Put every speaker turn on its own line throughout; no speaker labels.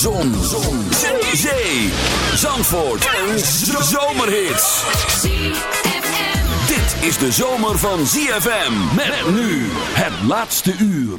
Zon. Zon. Zee. Zandvoort. En zomerhits. Dit is de zomer van ZFM. Met nu het laatste uur.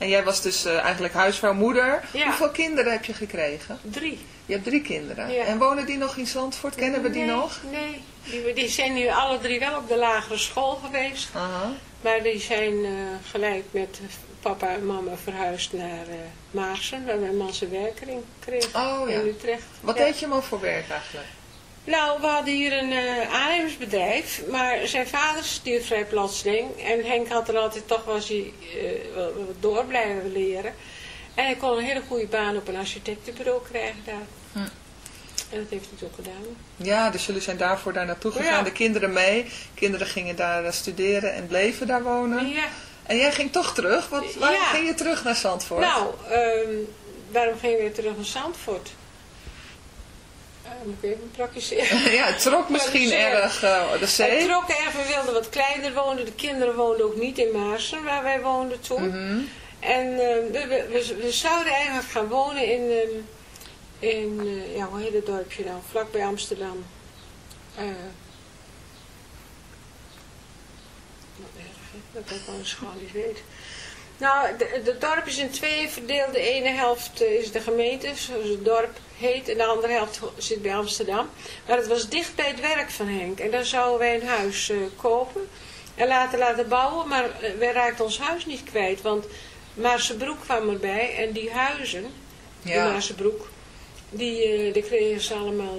En jij was dus uh, eigenlijk huisvrouw, moeder. Ja. Hoeveel kinderen heb je gekregen?
Drie.
Je hebt drie kinderen. Ja. En wonen die nog in Zandvoort? Kennen we die nog?
Nee, die, die, zijn nu alle drie wel op de lagere school geweest. Maar die zijn uh, gelijk met papa en mama verhuisd naar uh, Maarsen, waar mijn man zijn werking kreeg
oh, ja.
in Utrecht.
Wat deed je maar voor werk eigenlijk?
Nou, we hadden hier een uh, aannemersbedrijf, maar zijn vader stierf vrij plotseling. En Henk had er altijd toch wel eens uh, wat door blijven leren. En hij kon een hele goede baan op een architectenbureau krijgen daar.
Hm.
En dat heeft hij toen gedaan.
Ja, dus jullie zijn daarvoor daar naartoe gegaan. Ja. De kinderen mee. Kinderen gingen daar studeren en bleven daar wonen.
Ja.
En jij ging toch terug? Wat, waar ja. ging je terug naar Zandvoort?
Nou, um, waarom gingen we weer terug naar Zandvoort? Moet ik even praktiseren.
ja, het trok misschien erg uh, de zee.
Het trok erg, we wilden wat kleiner wonen. De kinderen woonden ook niet in Maarsen, waar wij woonden toen.
Mhm.
En uh, we, we, we, zouden eigenlijk gaan wonen in, um, in ja, hoe heet het dorpje nou, vlakbij Amsterdam. dat ik gewoon eens gewoon niet weet. Nou, het dorp is in twee verdeeld. De ene helft is de gemeente, zoals het dorp heet. En de andere helft zit bij Amsterdam. Maar het was dicht bij het werk van Henk. En daar zouden wij een huis uh, kopen. En laten laten bouwen. Maar uh, wij raakten ons huis niet kwijt. Want Maarsebroek kwam erbij. En die huizen, ja. die Maarsebroek, die, uh, die kregen ze allemaal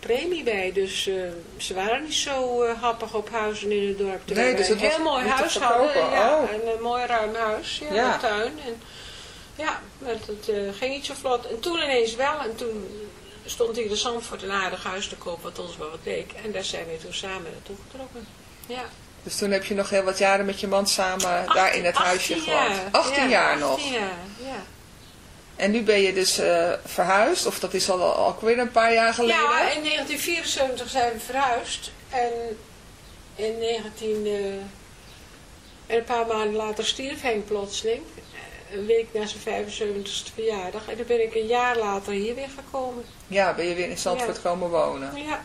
premie bij. Dus uh, ze waren niet zo uh, happig op huizen in het dorp.
Nee, dus het
een heel mooi huis hadden. Ja, oh. een, een mooi ruim huis. Ja,
ja.
Een tuin. En, ja, maar het uh, ging niet zo vlot. En toen ineens wel. En toen stond hier de Zandvoort een aardig huis te koop, wat ons wel wat leek. En daar zijn we toen samen naartoe getrokken. Ja.
Dus toen heb je nog heel wat jaren met je man samen 18, daar in het huisje gewoond. 18
ja,
jaar nog.
18 jaar, ja.
En nu ben je dus uh, verhuisd, of dat is al, al weer een paar jaar geleden?
Ja, in 1974 zijn we verhuisd. En in 19... Uh, en een paar maanden later stierf Henk plotseling. Een week na zijn 75ste verjaardag. En toen ben ik een jaar later hier weer gekomen.
Ja, ben je weer in Zandvoort
ja.
komen wonen.
Ja.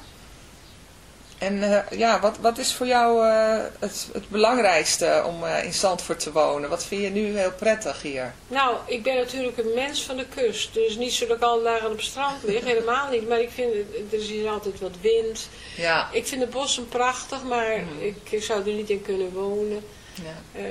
En uh, ja, wat, wat is voor jou uh, het, het belangrijkste om uh, in Zandvoort te wonen? Wat vind je nu heel prettig hier?
Nou, ik ben natuurlijk een mens van de kust. Dus niet zo dat ik al dagen op het strand lig, helemaal niet. Maar ik vind, er is hier altijd wat wind.
Ja.
Ik vind de bossen prachtig, maar
Mhm.
ik, ik zou er niet in kunnen wonen.
Ja.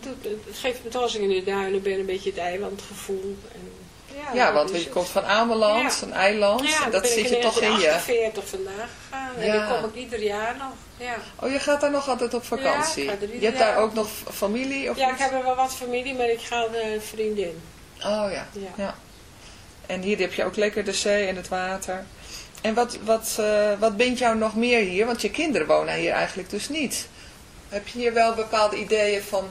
het, het geeft me toch als ik in de duinen ben een beetje het eilandgevoel. En, ja,
Ja, want
dus
je komt van Ameland,
Ja.
een eiland.
Ja, dat
zit je toch in je.
1948 vandaan gegaan. En
Ja.
dan kom ik ieder jaar nog. Ja,
Oh, je gaat daar nog altijd op vakantie?
Ja, ik ga er
je hebt daar ook nog familie? Of
ja ik heb er wel wat familie, maar ik ga naar een vriendin.
Oh ja.
Ja.
ja. En hier heb je ook lekker de zee en het water. En wat, wat, eh, wat bindt jou nog meer hier? Want je kinderen wonen hier eigenlijk dus niet. Heb je hier wel bepaalde ideeën van...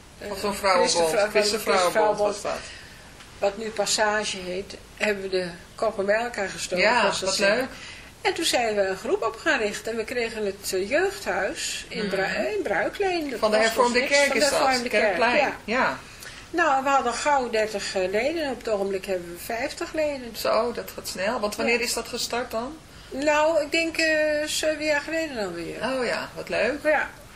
eh,
Of zo'n vrouwenbond. Was dat.
Wat nu Passage heet, hebben we de koppen bij elkaar gestoken.
Ja, wat
zeggen.
leuk.
En toen zijn we een groep op gaan richten. En we kregen het eh, jeugdhuis in, Bru in Bruikleen. Dat
Van de hervormde
dus niks
kerk is dat,
hervormde kerk,
Kerkplein.
Ja.
Ja.
Nou, we hadden gauw 30 leden. Op het ogenblik hebben we 50 leden.
Zo, dat gaat snel. Want wanneer
Ja.
is dat gestart dan?
Nou, ik denk eh zeven jaar geleden alweer.
Oh ja, wat leuk.
Ja,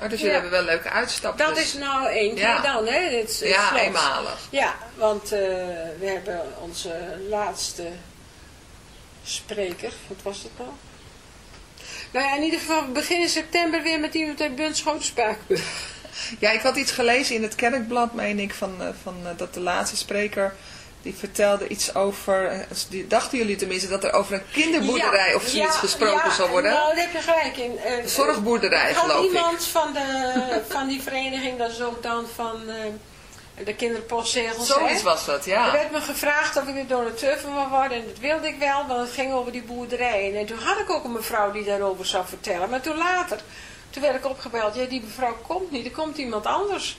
Oh, dus jullie hebben wel leuke uitstapjes.
Dat is nou één keer dan, hè? Dit is-
Ja,
slot.
eenmalig.
Ja, want eh, we hebben onze laatste spreker, wat was dat nou? Nou ja, in ieder geval we beginnen september weer met iemand uit Bunschoten Spakenburg.
Ja, ik had iets gelezen in het kerkblad, meen ik, van, eh, van eh, dat de laatste spreker, die vertelde iets over, eh, dachten jullie tenminste, dat er over een kinderboerderij of zoiets
ja,
gesproken
ja,
zou worden?
Nou, daar heb je gelijk in. Eh,
zorgboerderij,
er had
geloof ik.
iemand van, de, van die vereniging, dat is ook dan van eh, de kinderpostzegels,
Zoiets
hè?
was dat,
Er
ja.
werd me gevraagd of ik de donateur van wil worden en dat wilde ik wel, want het ging over die boerderijen. En toen had ik ook een mevrouw die daarover zou vertellen, maar toen later, toen werd ik opgebeld, ja die mevrouw komt niet, er komt iemand anders.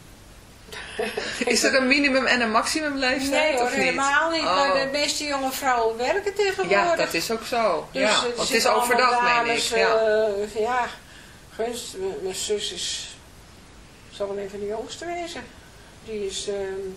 Is er een minimum en een maximum leeftijd
nee hoor,
of niet?
helemaal niet.
Oh.
Maar de meeste jonge vrouwen werken tegenwoordig.
Ja, dat is ook zo.
Dus
ja, want het is overdag, meen ik. Ja.
eh, ja, gunst, mijn zus is, zal wel even de jongste wezen. Die is ehm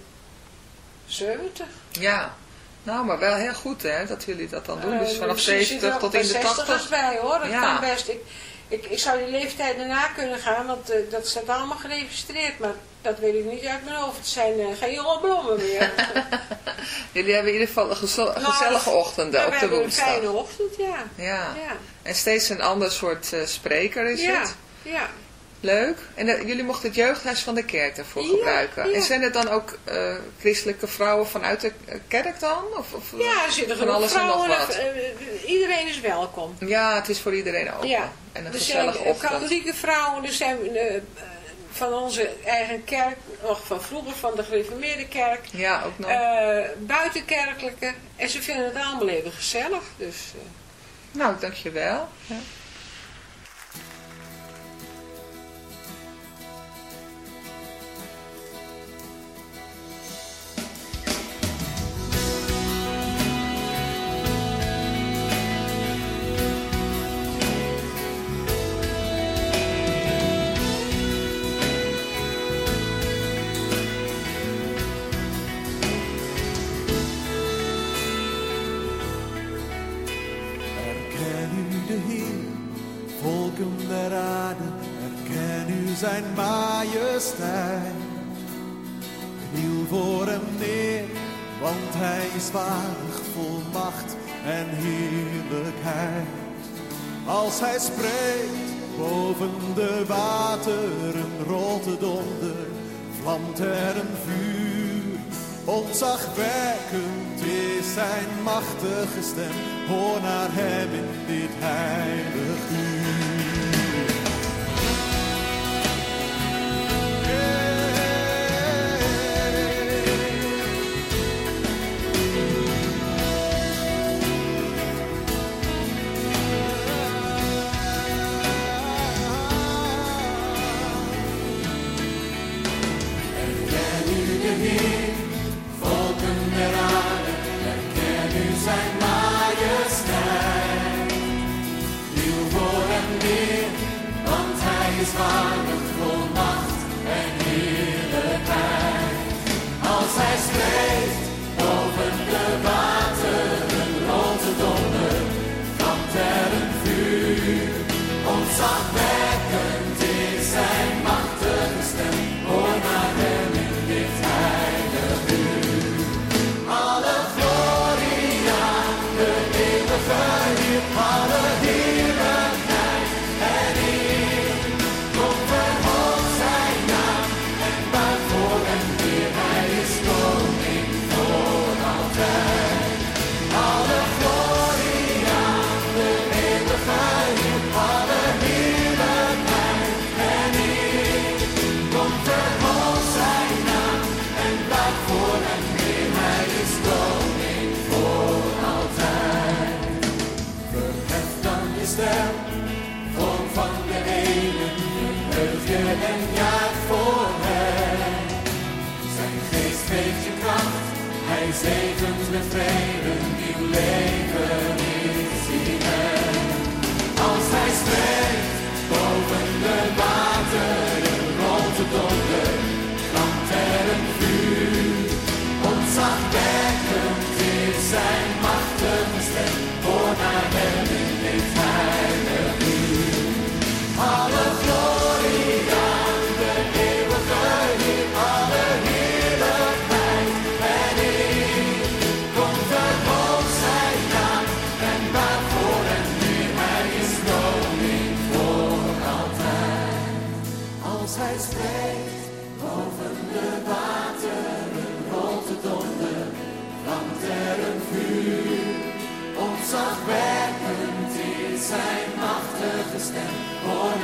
70.
ja, nou, maar wel heel goed hè, dat jullie dat dan doen.
Eh,
Dus vanaf
misschien zit
70
er ook
tot in de
60
80.
bij hoor, dat
Ja.
kan best. Ik, ik, ik zou die leeftijd daarna kunnen gaan, want eh, dat staat allemaal geregistreerd. Maar dat weet ik niet uit mijn hoofd. Het zijn eh, geen jonge blommen meer.
Jullie hebben in ieder geval een
Nou,
gezellige ochtenden
Ja,
op
we
de
hebben een
woensdag.
fijne ochtend, ja.
Ja.
Ja,
En steeds een ander soort eh, spreker is
ja,
het.
ja.
Leuk. En eh, jullie mochten het jeugdhuis van de kerk daarvoor
Ja,
gebruiken. En zijn het dan ook christelijke vrouwen vanuit de kerk dan? Of, of
Ja, er zitten
van alles en nog wat?
iedereen is welkom.
Ja, het is voor iedereen open.
Ja.
En een
Er zijn
gezellige
eh,
ochtend.
katholieke vrouwen, er zijn van onze eigen kerk, nog van vroeger, van de gereformeerde kerk,
Ja, ook nog.
eh, buitenkerkelijke. En ze vinden het allemaal even gezellig. Dus, eh,
nou, dankjewel. Ja.
Zijn majesteit. Kniel voor hem neer, want hij is waardig vol macht en heerlijkheid. Als hij spreekt, boven de wateren rolt het onder, vlamt er een vuur. Ontzagwekkend is zijn machtige stem, hoor naar hem in dit heilig uur. refrain. Machtige stem,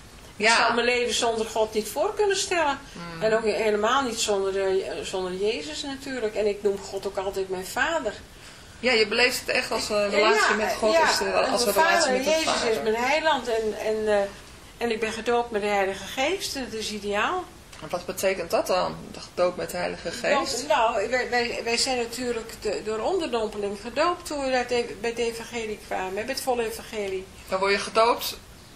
Ik zou mijn leven zonder God niet voor kunnen stellen. En ook helemaal niet zonder, eh, zonder Jezus natuurlijk. En ik noem God ook altijd mijn vader.
Ja, je beleeft het echt als een relatie
Ja,
met God.
ja,
is de- als een relatie
vader,
met
Jezus
vader.
is mijn heiland en, en, eh, en ik ben gedoopt met de Heilige Geest. Dat is ideaal.
En wat betekent dat dan? De doop met de Heilige Geest?
Want, nou, wij, wij, zijn natuurlijk de- door onderdompeling gedoopt toen we bij het evangelie kwamen. Bij het volle evangelie.
Dan word je gedoopt eh,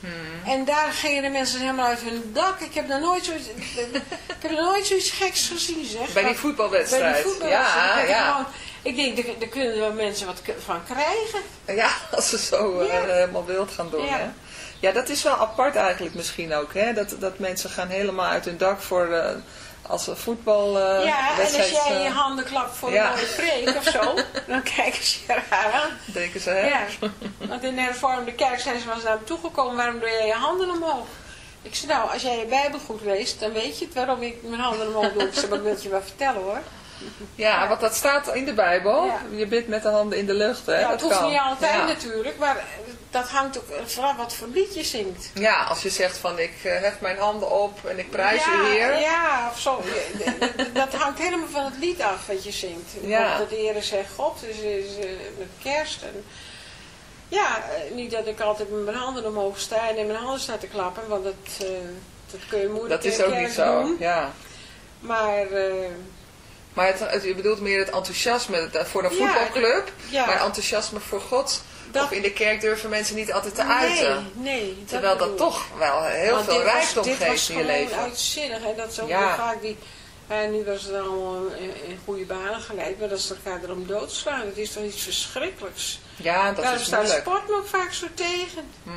Hmm.
En daar gingen de mensen helemaal uit hun dak. Ik heb nog nooit zoiets, ik heb nooit zoiets geks gezien, zeg.
Bij die voetbalwedstrijd.
Bij die voetbalwedstrijd.
Ja, ja.
gewoon- ik denk, daar, daar kunnen wel mensen wat van krijgen.
Ja, als ze zo eh, helemaal wild gaan doen.
Ja.
Hè? Ja, dat is wel apart eigenlijk misschien ook. Hè? Dat, dat mensen gaan helemaal uit hun dak voor eh, als voetbal eh,
ja, en als
wedstrijd,
jij
eh,
je handen klapt voor
ja.
een mooie preek of zo, dan kijken ze je raar aan.
denken ze, hè?
Ja, want in de hervormde kerk zijn ze wel eens naar me toegekomen, waarom doe jij je handen omhoog? Ik zei, nou, als jij je Bijbel goed leest, dan weet je het waarom ik mijn handen omhoog doe. Ik zei, ik wil je wel vertellen hoor.
Ja, want dat staat in de Bijbel.
Ja.
Je bidt met de handen in de lucht, hè?
Ja,
dat
het hoeft
kan.
niet altijd
ja.
natuurlijk, maar dat hangt ook vanaf wat voor lied je zingt.
Ja, als je zegt van ik eh, hef mijn handen op en ik prijs je Heer.
Ja, of zo. dat hangt helemaal van het lied af wat je zingt.
Ja.
Dat de Heer zegt God, is, is eh, met kerst. En, ja, eh, niet dat ik altijd met mijn handen omhoog sta en in mijn handen sta te klappen, want dat, eh, dat kun je moeilijk
Dat is ook niet zo.
doen.
Ja.
Maar eh,
Maar het, het- je bedoelt meer het enthousiasme het- voor een voetbalclub.
ja.
Maar enthousiasme voor God.
Dat-
Of in de kerk durven mensen niet altijd te
nee,
uiten.
nee.
Terwijl dat
bedoel
toch wel heel
Want
veel
dit was-
rijkdom
dit
geeft
was
in je leven.
uitzinnig. En dat is ook
Ja.
vaak die... En nu was het allemaal in, in goede banen geleid, maar dat ze elkaar erom doodslaan. Dat is toch iets verschrikkelijks.
Ja, dat
Daarom
is
staat
moeilijk.
sport me ook vaak zo tegen.
Mhm.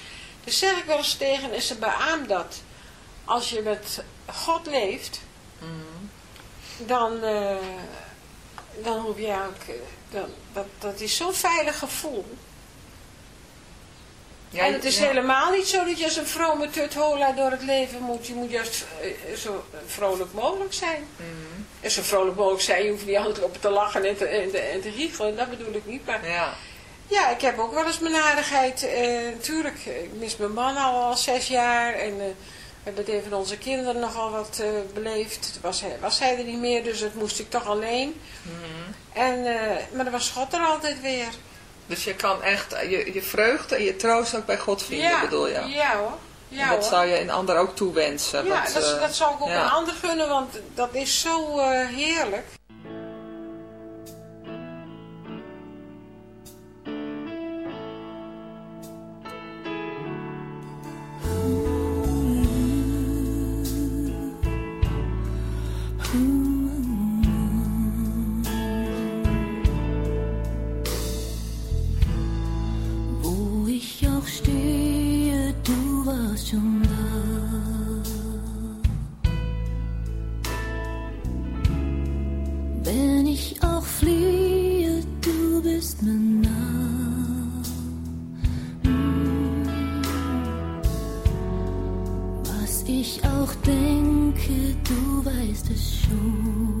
Dus zeg ik wel eens tegen en ze beaamt dat. Als je met God leeft,
Mhm.
dan, eh, dan hoef je eigenlijk, eh, dan, dat, dat is zo'n veilig gevoel.
Ja,
en het is
ja.
helemaal niet zo dat je als een vrome tuthola door het leven moet. Je moet juist eh, zo vrolijk mogelijk zijn.
Mhm.
En zo vrolijk mogelijk zijn, je hoeft niet altijd op te lachen en te, en te, en te giechelen. Dat bedoel ik niet. Maar
Ja.
Ja, ik heb ook wel eens mijn aardigheid. Eh, natuurlijk, eh, ik mis mijn man al, al zes jaar. En uh, we hebben het een van onze kinderen nogal wat beleefd. Was was hij er niet meer, dus dat moest ik toch alleen.
Mhm.
En, maar dan was God er altijd weer.
Dus je kan echt je, je vreugde en je troost ook bij God vinden, bedoel je?
Ja hoor. Ja,
en dat zou je een ander ook toewensen.
Ja, dat, dat zou ik ook een ander gunnen, want dat is zo heerlijk.
Wenn ich auch fliehe, du bist mir nah. Was ich auch denke, du weißt es schon.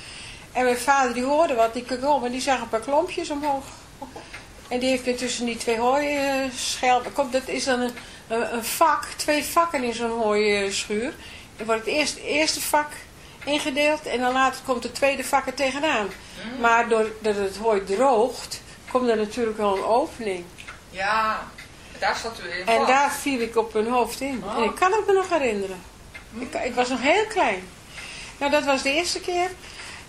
En mijn vader die hoorde wat, die om en die zag een paar klompjes omhoog. En die heeft me tussen die twee hooischelpen... Kom, dat is dan een, een, vak, twee vakken in zo'n hooischuur. Er wordt het eerste, eerste vak ingedeeld en dan later komt het tweede vak er tegenaan. Maar doordat het hooi droogt, komt er natuurlijk wel een opening.
Ja, daar zat u in
En
vast.
daar viel ik op hun hoofd in. En ik kan het me nog herinneren. Ik, ik was nog heel klein. Nou, dat was de eerste keer.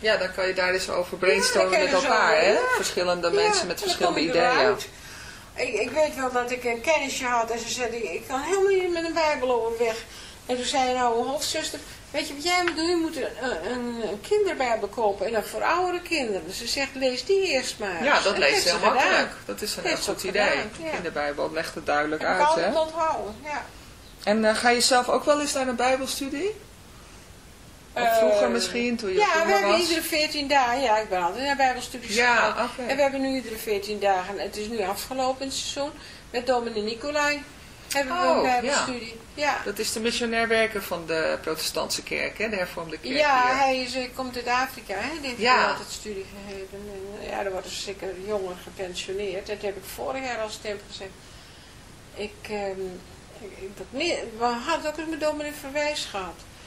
Ja, dan kan je daar eens over
Ja,
brainstormen met
kan
elkaar,
zo-
hè?
ja.
Verschillende mensen met verschillende ideeën.
Ik, ik weet wel dat ik een kennisje had en ze zei, ik kan helemaal niet met een bijbel overweg. En toen zei nou hoofdzuster, weet je wat jij moet doen? Je moet een, een, een kinderbijbel kopen en dan voor oudere kinderen. Dus ze zegt, lees die eerst maar.
Ja, dat
En
leest heel
gedaan.
Dat is een heel goed idee.
gedaan, ja.
In de Bijbel legt het duidelijk
ik
uit, hè?
onthouden, ja.
En eh, ga je zelf ook wel eens naar een bijbelstudie? Of
Eh,
vroeger misschien, toen je
Ja, we
jonger
hebben
was?
iedere 14 dagen, ja, ik ben altijd naar bijbelstudies
Ja.
En we hebben nu iedere 14 dagen, het is nu afgelopen het seizoen, met dominee Nicolai hebben we
Oh,
een bijbelstudie. Ja.
Dat is de missionair werker van de protestantse kerk, hè? De hervormde kerk
Ja,
hier.
hij is, hij komt uit Afrika, hè? die heeft
Ja.
altijd studie gegeven. En, eh, ja, er worden zeker jongen gepensioneerd. Dat heb ik vorig jaar al stem gezegd. Ik, ehm, ik, ik- dat, we hadden ook eens met dominee Verwijs gehad.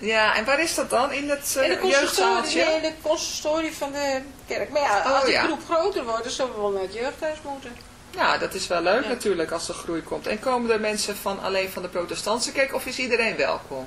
Ja, en waar is dat dan? In het uh,
In de consistorie,
jeugdzaaltje?
nee, in de consistorie van de kerk. Maar ja,
Oh,
als de
ja.
groep groter wordt, dan zullen we wel naar het jeugdhuis moeten.
Ja, dat is wel leuk
Ja.
natuurlijk als er groei komt. En komen er mensen van alleen van de protestantse kerk of is iedereen welkom?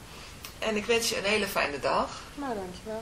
En ik wens je een hele fijne dag.
maar dankjewel.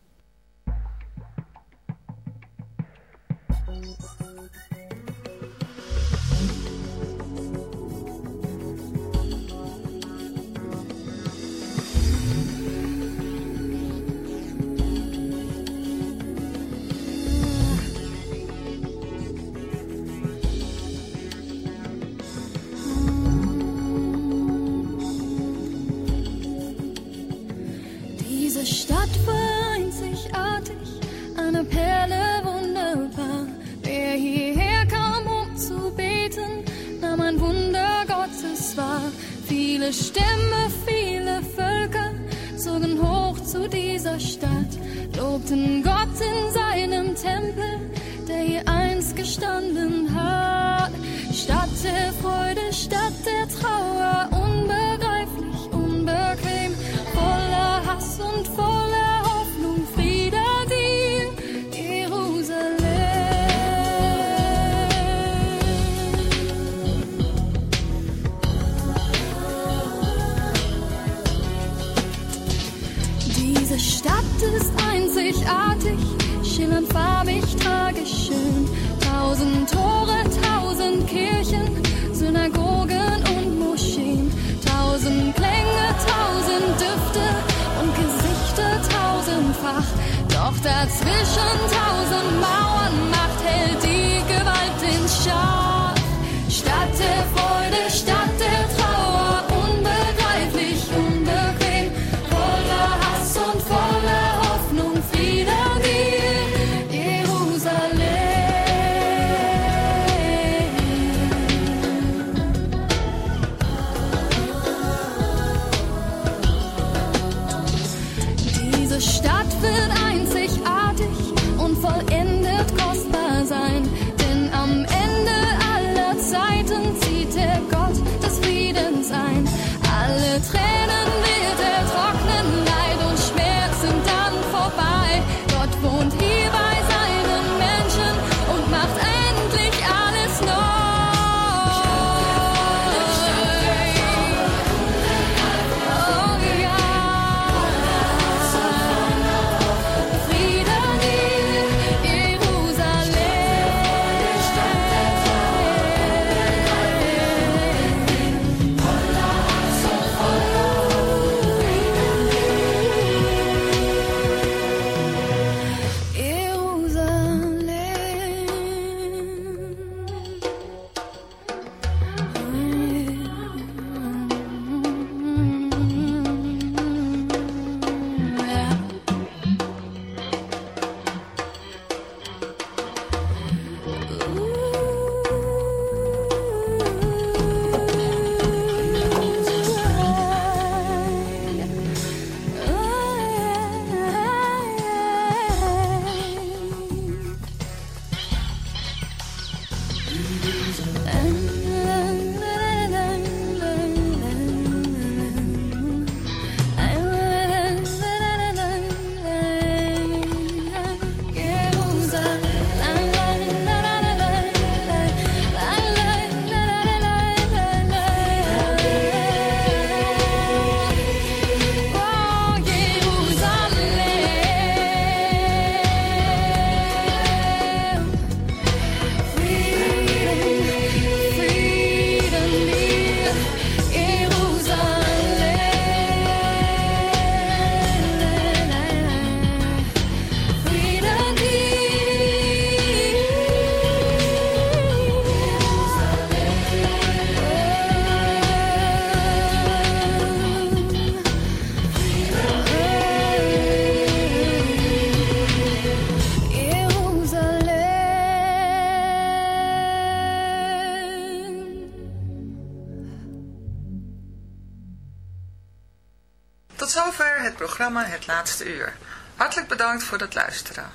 Het Laatste Uur. Hartelijk bedankt voor het luisteren.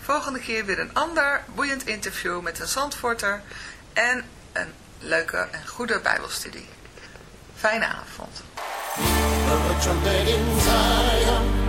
Volgende keer weer een ander boeiend interview met een zandvorter en een leuke en goede bijbelstudie. Fijne avond.
In Zion,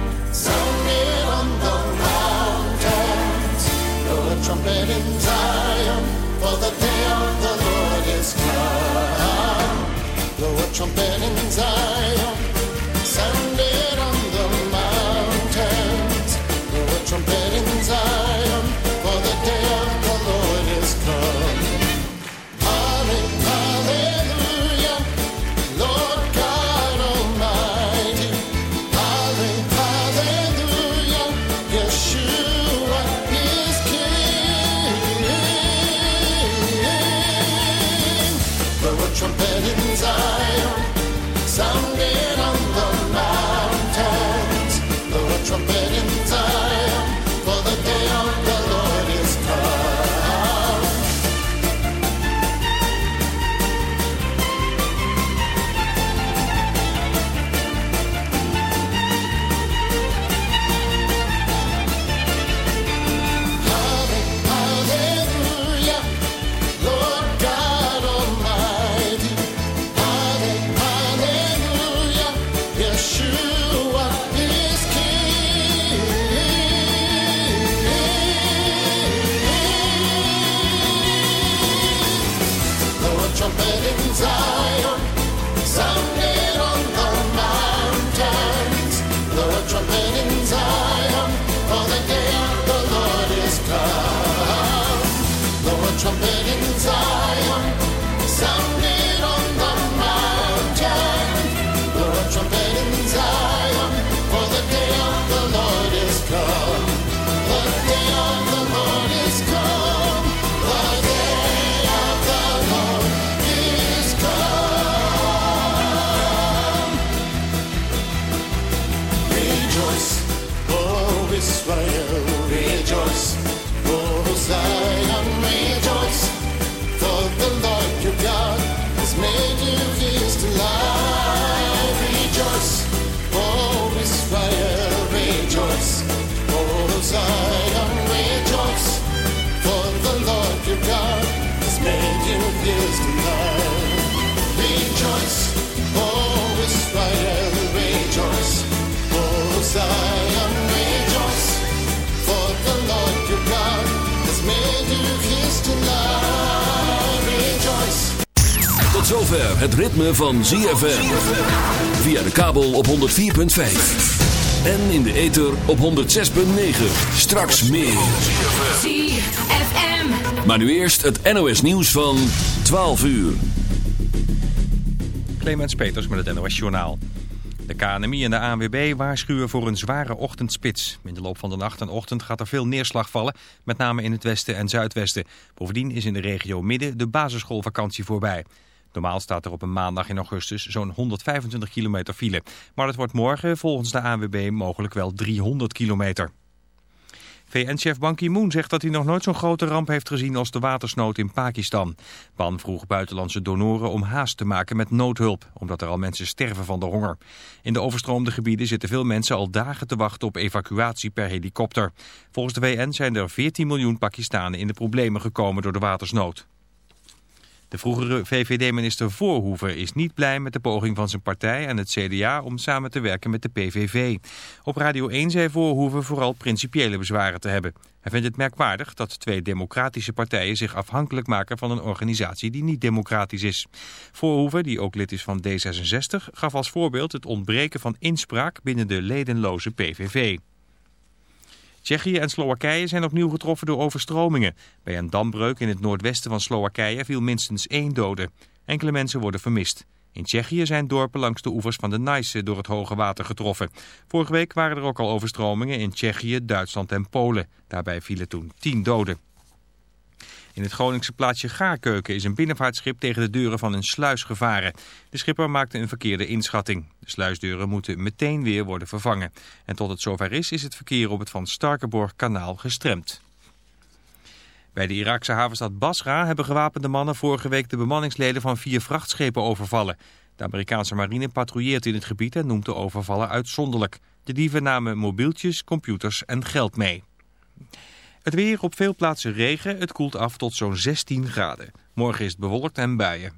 van ZFM. Via de kabel op 104.5. En in de ether op 106.9. Straks meer.
ZFM.
Maar nu eerst het NOS nieuws van 12 uur.
Clemens Peters met het NOS Journaal. De KNMI en de ANWB waarschuwen voor een zware ochtendspits. In de loop van de nacht en ochtend gaat er veel neerslag vallen, met name in het westen en zuidwesten. Bovendien is in de regio Midden de basisschoolvakantie voorbij. Normaal staat er op een maandag in augustus zo'n 125 kilometer file. Maar het wordt morgen volgens de ANWB mogelijk wel 300 kilometer. VN-chef Ban Ki-moon zegt dat hij nog nooit zo'n grote ramp heeft gezien als de watersnood in Pakistan. Ban vroeg buitenlandse donoren om haast te maken met noodhulp, omdat er al mensen sterven van de honger. In de overstroomde gebieden zitten veel mensen al dagen te wachten op evacuatie per helikopter. Volgens de VN zijn er 14 miljoen Pakistanen in de problemen gekomen door de watersnood. De vroegere VVD-minister Voorhoeven is niet blij met de poging van zijn partij en het CDA om samen te werken met de PVV. Op Radio 1 zei Voorhoeven vooral principiële bezwaren te hebben. Hij vindt het merkwaardig dat twee democratische partijen zich afhankelijk maken van een organisatie die niet democratisch is. Voorhoeven, die ook lid is van D66, gaf als voorbeeld het ontbreken van inspraak binnen de ledenloze PVV. Tsjechië en Slowakije zijn opnieuw getroffen door overstromingen. Bij een dambreuk in het noordwesten van Slowakije viel minstens één dode. Enkele mensen worden vermist. In Tsjechië zijn dorpen langs de oevers van de Nijse door het hoge water getroffen. Vorige week waren er ook al overstromingen in Tsjechië, Duitsland en Polen. Daarbij vielen toen tien doden. In het Groningse plaatsje Gaarkeuken is een binnenvaartschip tegen de deuren van een sluis gevaren. De schipper maakte een verkeerde inschatting. De sluisdeuren moeten meteen weer worden vervangen. En tot het zover is, is het verkeer op het Van Starkenborg kanaal gestremd. Bij de Iraakse havenstad Basra hebben gewapende mannen vorige week de bemanningsleden van vier vrachtschepen overvallen. De Amerikaanse marine patrouilleert in het gebied en noemt de overvallen uitzonderlijk. De dieven namen mobieltjes, computers en geld mee. Het weer op veel plaatsen regen. Het koelt af tot zo'n 16 graden. Morgen is het bewolkt en buien.